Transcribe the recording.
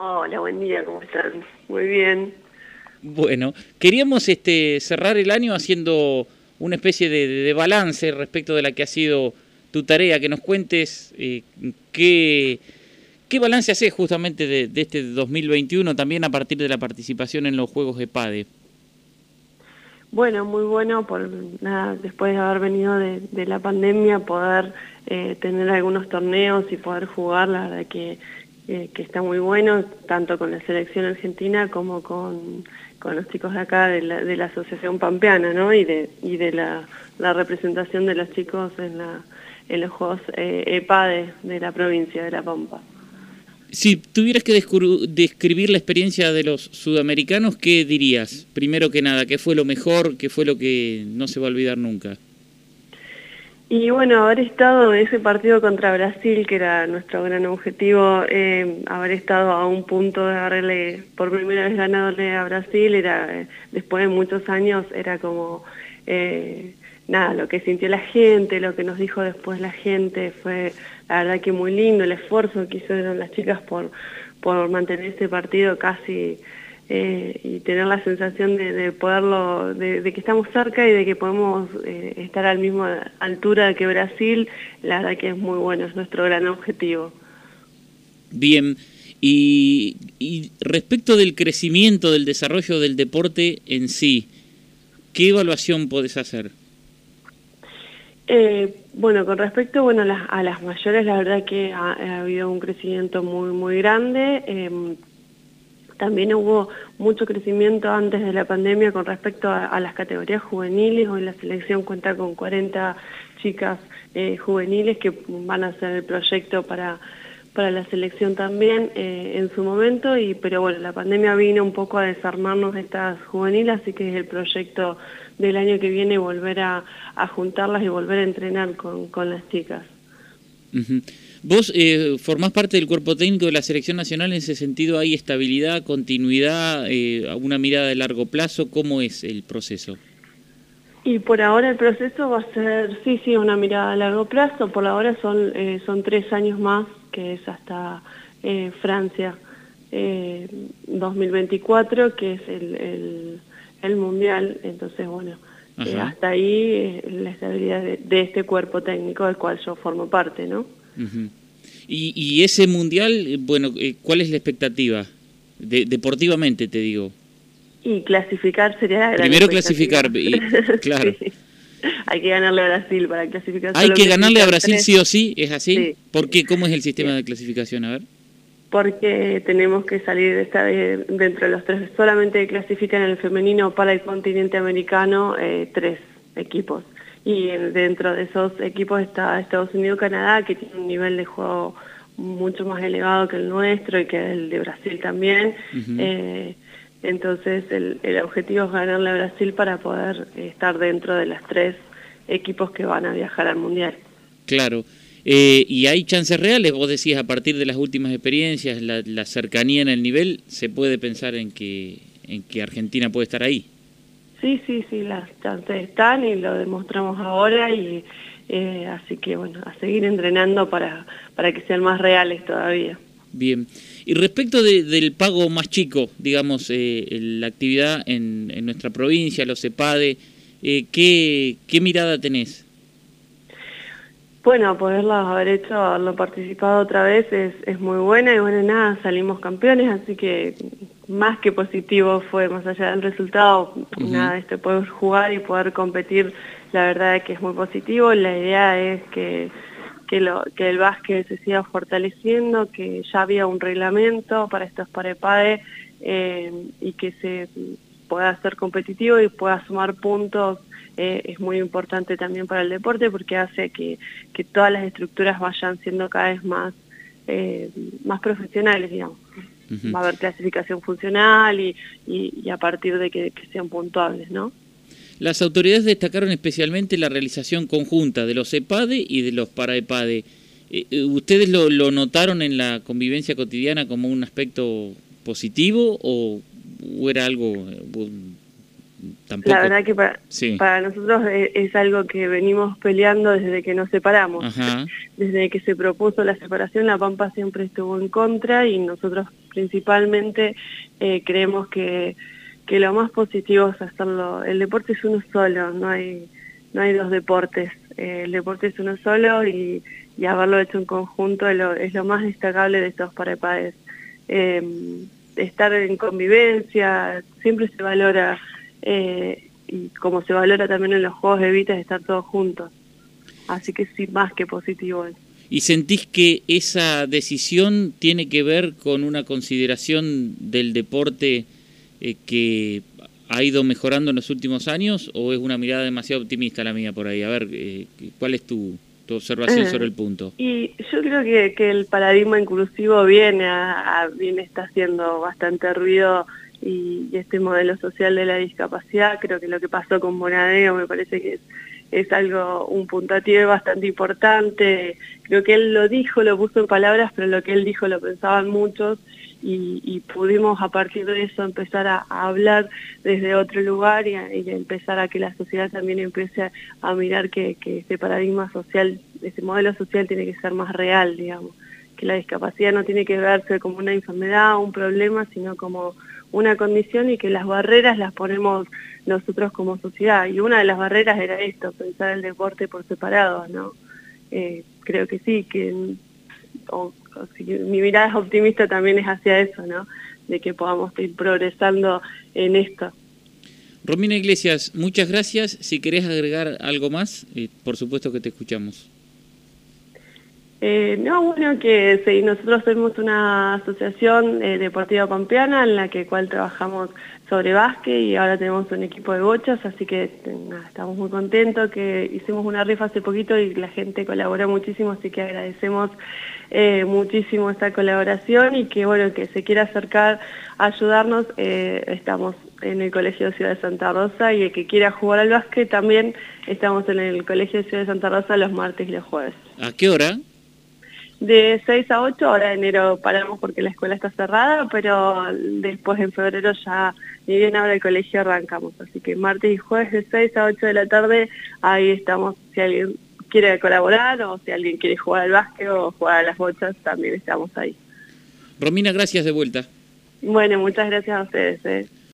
Hola, buen día, ¿cómo están? Muy bien. Bueno, queríamos este, cerrar el año haciendo una especie de, balance respecto de la que ha sido tu tarea, que nos cuentes eh, qué, qué balance haces justamente de, este 2021 también a partir de la participación en los Juegos de PADE. Bueno, muy bueno por nada, después de haber venido de, la pandemia, poder eh, tener algunos torneos y poder jugar, la verdad que, eh, que está muy bueno, tanto con la selección argentina como con, con los chicos de acá de la, de la Asociación Pampeana, ¿no? Y de, y de la, la representación de los chicos en, la, en los Juegos eh, EPADE de la provincia de La Pampa. Si tuvieras que describir la experiencia de los sudamericanos, ¿qué dirías? Primero que nada, ¿qué fue lo mejor? ¿Qué fue lo que no se va a olvidar nunca? Y bueno, haber estado en ese partido contra Brasil, que era nuestro gran objetivo, eh, haber estado a un punto de haberle por primera vez ganadole a Brasil, era eh, después de muchos años, era como... Eh, nada, lo que sintió la gente, lo que nos dijo después la gente, fue la verdad que muy lindo el esfuerzo que hicieron las chicas por, por mantener este partido casi eh, y tener la sensación de, poderlo, de, que estamos cerca y de que podemos eh, estar al mismo altura que Brasil, la verdad que es muy bueno, es nuestro gran objetivo. Bien, y, y respecto del crecimiento, del desarrollo del deporte en sí, ¿qué evaluación podés hacer? Eh, bueno, con respecto bueno, a las mayores, la verdad que ha, habido un crecimiento muy, muy grande. También hubo mucho crecimiento antes de la pandemia con respecto a, las categorías juveniles. Hoy la selección cuenta con 40 chicas eh, juveniles que van a hacer el proyecto para, para la selección también eh, en su momento. Y, pero bueno, la pandemia vino un poco a desarmarnos de estas juveniles, así que es el proyecto del año que viene volver a, juntarlas y volver a entrenar con, las chicas. Vos eh, formás parte del cuerpo técnico de la selección nacional, en ese sentido hay estabilidad, continuidad, eh, una mirada de largo plazo, ¿cómo es el proceso? Y por ahora el proceso va a ser, sí, sí, una mirada a largo plazo, por ahora son, eh, son tres años más, que es hasta eh, Francia 2024, que es el el mundial, entonces bueno, eh, hasta ahí eh, la estabilidad de, este cuerpo técnico del cual yo formo parte, ¿no? y, y, ese mundial, bueno, eh, ¿cuál es la expectativa? deportivamente te digo. Y clasificar sería la Primero clasificar, claro. Hay que ganarle a Brasil para clasificar. Hay que ganarle a Brasil sí o sí, ¿es así? ¿Por qué? ¿Cómo es el sistema de clasificación? A ver porque tenemos que salir de esta, dentro de los tres, solamente clasifican en el femenino para el continente americano eh, tres equipos. Y dentro de esos equipos está Estados Unidos, Canadá, que tiene un nivel de juego mucho más elevado que el nuestro y que el de Brasil también. Eh, entonces el, el, objetivo es ganarle a Brasil para poder estar dentro de los tres equipos que van a viajar al Mundial. Claro. Eh, y hay chances reales, vos decías, a partir de las últimas experiencias, la, cercanía en el nivel, ¿se puede pensar en que, en que Argentina puede estar ahí? Sí, sí, sí, las chances están y lo demostramos ahora y eh, así que bueno, a seguir entrenando para, para que sean más reales todavía. Bien. Y respecto del pago más chico, digamos, eh, la actividad en, en, nuestra provincia, los CEPADE, ¿qué, ¿qué mirada tenés? Bueno, poderlo haber hecho, haberlo participado otra vez es, es muy buena y bueno, nada, salimos campeones, así que más que positivo fue, más allá del resultado, nada, este poder jugar y poder competir, la verdad es que es muy positivo, la idea es que, que, lo, que el básquet se siga fortaleciendo, que ya había un reglamento para estos parepade eh, y que se pueda ser competitivo y pueda sumar puntos eh, es muy importante también para el deporte porque hace que, que todas las estructuras vayan siendo cada vez más, eh, más profesionales, digamos. Va a haber clasificación funcional y, y, a partir de que, sean puntuables, ¿no? Las autoridades destacaron especialmente la realización conjunta de los EPADE y de los paraEPADE. Eh, ¿Ustedes lo, lo, notaron en la convivencia cotidiana como un aspecto positivo o, o era algo la verdad que para, nosotros es, algo que venimos peleando desde que nos separamos. Desde que se propuso la separación, La Pampa siempre estuvo en contra y nosotros principalmente eh, creemos que, que lo más positivo es hacerlo. El deporte es uno solo, no hay, no hay dos deportes. Eh, el deporte es uno solo y, y haberlo hecho en conjunto es lo, es lo más destacable de estos parapades. Eh, estar en convivencia, siempre se valora, eh, y como se valora también en los juegos de Vita, estar todos juntos. Así que sí, más que positivo. ¿Y sentís que esa decisión tiene que ver con una consideración del deporte eh, que ha ido mejorando en los últimos años o es una mirada demasiado optimista la mía por ahí? A ver, eh, ¿cuál es tu, tu observación sobre el punto? Y yo creo que, que el paradigma inclusivo viene, a, a, viene está haciendo bastante ruido y, este modelo social de la discapacidad, creo que lo que pasó con Bonadeo me parece que es, algo, un puntativo bastante importante, creo que él lo dijo, lo puso en palabras, pero lo que él dijo lo pensaban muchos y, y pudimos a partir de eso empezar a, hablar desde otro lugar y, a, y, empezar a que la sociedad también empiece a, a mirar que, que este paradigma social, este modelo social tiene que ser más real, digamos, que la discapacidad no tiene que verse como una enfermedad un problema, sino como una condición y que las barreras las ponemos nosotros como sociedad. Y una de las barreras era esto, pensar el deporte por separado, ¿no? Eh, creo que sí, que mi mirada es optimista también es hacia eso, ¿no? De que podamos ir progresando en esto. Romina Iglesias, muchas gracias. Si querés agregar algo más, eh, por supuesto que te escuchamos. Eh, no, bueno, que sí, nosotros somos una asociación eh, deportiva pampeana en la que cual trabajamos sobre básquet y ahora tenemos un equipo de bochas, así que nada, estamos muy contentos que hicimos una rifa hace poquito y la gente colaboró muchísimo, así que agradecemos eh, muchísimo esta colaboración y que bueno, que se quiera acercar a ayudarnos, eh, estamos en el Colegio de Ciudad de Santa Rosa y el que quiera jugar al básquet también estamos en el Colegio de Ciudad de Santa Rosa los martes y los jueves. ¿A qué hora? De 6 a 8, ahora en enero paramos porque la escuela está cerrada, pero después en febrero ya, ni bien ahora el colegio arrancamos, así que martes y jueves de 6 a 8 de la tarde, ahí estamos, si alguien quiere colaborar o si alguien quiere jugar al básquet o jugar a las bochas, también estamos ahí. Romina, gracias de vuelta. Bueno, muchas gracias a ustedes. Eh.